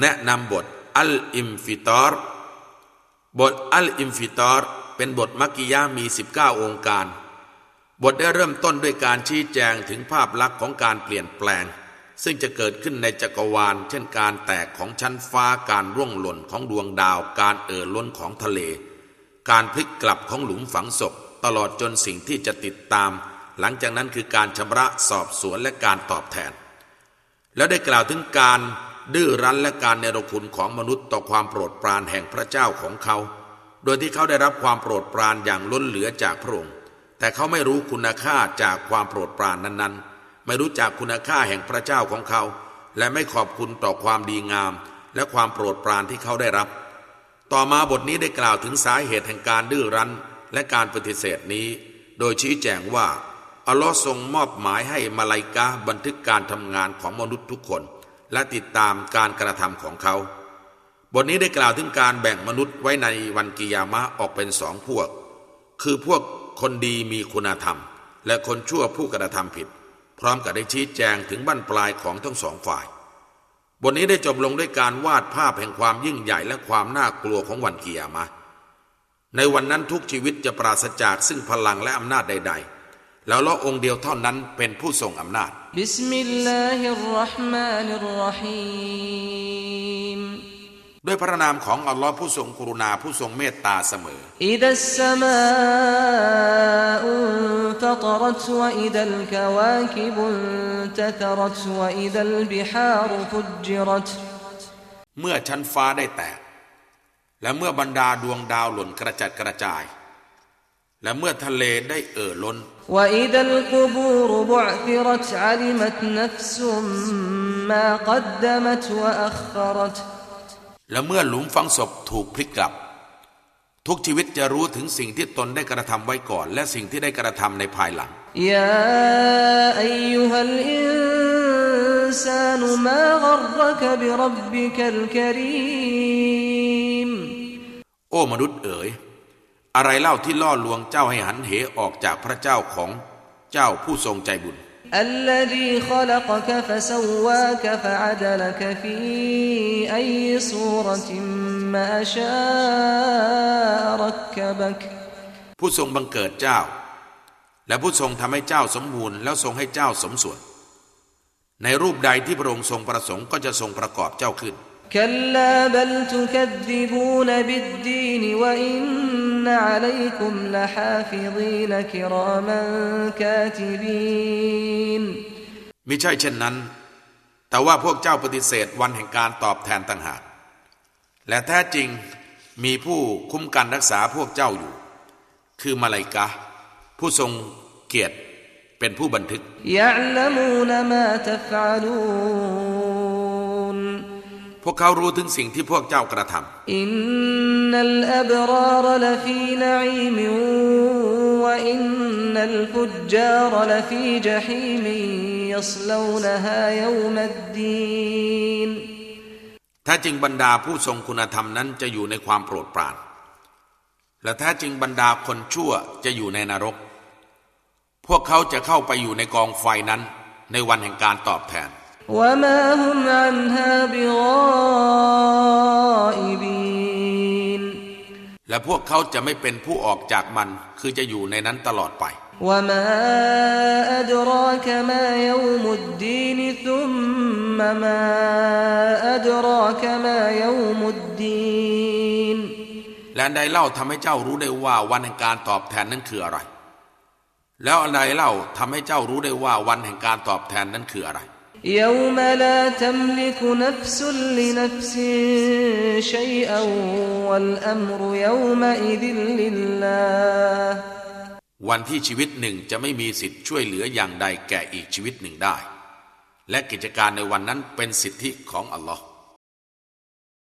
แนะนำบทอัลอินฟิฏอรบทอัลอินฟิฏอรเป็นบทมักกียะฮ์มี 19 โองการ บทได้เริ่มต้นด้วยการชี้แจงถึงภาพลักษณ์ของการเปลี่ยนแปลง ซึ่งจะเกิดขึ้นในจักรวาล เช่นการแตกของชั้นฟ้าการร่วงหล่นของดวงดาว การเอ่อล้นของทะเล การพลิกกลับของหลุมฝังศพ ตลอดจนสิ่งที่จะติดตาม หลังจากนั้นคือการชำระสอบสวนและการตอบแทน แล้วได้กล่าวถึงการ ดื้อรั้นและการเนรคุณของมนุษย์ต่อความโปรดปรานแห่งพระเจ้าของเขา โดยที่เขาได้รับความโปรดปรานอย่างล้นเหลือจากพระองค์ แต่เขาไม่รู้คุณค่าจากความโปรดปรานนั้นๆ ไม่รู้จักคุณค่าแห่งพระเจ้าของเขา และไม่ขอบคุณต่อความดีงาม และความโปรดปรานที่เขาได้รับ ต่อมาบทนี้ได้กล่าวถึงสาเหตุแห่งการดื้อรั้นและการปฏิเสธนี้ โดยชี้แจงว่าอัลลอฮ์ทรงมอบหมายให้มาลายกาบันทึกการทำงานของมนุษย์ทุกคน และติดตามการกระทำของเขา บทนี้ได้กล่าวถึงการแบ่งมนุษย์ไว้ในวันกิยามะออกเป็นสองพวก คือพวกคนดีมีคุณธรรม และคนชั่วผู้กระทำผิด พร้อมกับได้ชี้แจงถึงบั้นปลายของทั้งสองฝ่าย บทนี้ได้จบลงด้วยการวาดภาพแห่งความยิ่งใหญ่และความน่ากลัวของวันกิยามะในวันนั้นทุกชีวิตจะปราศจากซึ่งพลังและอำนาจใด ๆ และอัลลอฮ์องค์เดียวเท่านั้นเป็นผู้ทรงอำนาจبسم الله الرحمن الرحيمด้วยพระนามของอัลลอฮ์ผู้ทรงกรุณาผู้ทรงเมตตาเสมอإذا السماء انفطرت وإذا الكواكب انتثرت وإذا البحار فجرتเมื่อชั้นฟ้าได้แตกและเมื่อบรรดาดวงดาวหล่นกระจัดกระจาย และเมื่อทะเลได้เอ่อล้นและเมื่อหลุมฝังศพถูกพลิกกลับ ทุกชีวิตจะรู้ถึงสิ่งที่ตนได้กระทำไว้ก่อน และสิ่งที่ได้กระทำในภายหลังยาอยุฮัลอินซานมากรกบรับบิกัลกรีมโอ้มนุษย์เอ๋ย อะไรเล่าที่ล่อลวงเจ้าให้หันเหออกจากพระเจ้าของเจ้าผู้ทรงใจบุญ الذي خلقك فسواك فعدلك في أي صورة ما شاء ركبك ผู้ทรงบังเกิดเจ้า และผู้ทรงทำให้เจ้าสมบูรณ์แล้วทรงให้เจ้าสมส่วน ในรูปใดที่พระองค์ทรงประสงค์ก็จะทรงประกอบเจ้าขึ้น كلا بل تكذبون بالدين وإن عليكم لحافظين كراما كاتبين มิใช่เช่นนั้น แต่ว่าพวกเจ้าปฏิเสธวันแห่งการตอบแทนต่างหาก และแท้จริงมีผู้คุ้มกันรักษาพวกเจ้าอยู่ คือมาลายกะห์ผู้ทรงเกียรติเป็นผู้บันทึก يعلمون ما تفعلون พวกเขารู้ถึงสิ่งที่พวกเจ้ากระทำإن الأبرار لفي نعيم وإن الفجار لفي جحيم يصلونها يوم الدينีนถ้าจริงบรรดาผู้ทรงคุณธรรมนั้นจะอยู่ในความโปรดปราน และถ้าจริงบรรดาคนชั่วจะอยู่ในนรก พวกเขาจะเข้าไปอยู่ในกองไฟนั้น ในวันแห่งการตอบแทน وما هم عنها بغائبين และพวกเขาจะไม่เป็นผู้ออกจากมัน คือจะอยู่ในนั้นตลอดไป وما أدراك ما يوم الدين ثم ما أدراك ما يوم الدين และอันใดเล่าทำให้เจ้ารู้ได้ว่าวันแห่งการตอบแทนนั้นคืออะไร แล้วอันใดเล่าทำให้เจ้ารู้ได้ว่าวันแห่งการตอบแทนนั้นคืออะไร يوم لا تملك نفس لنفس شيئا والأمر يومئذ لله วันที่ชีวิตหนึ่งจะไม่มีสิทธิ์ช่วยเหลืออย่างใดแก่อีกชีวิตหนึ่งได้ และกิจการในวันนั้นเป็นสิทธิของอัลลอฮ์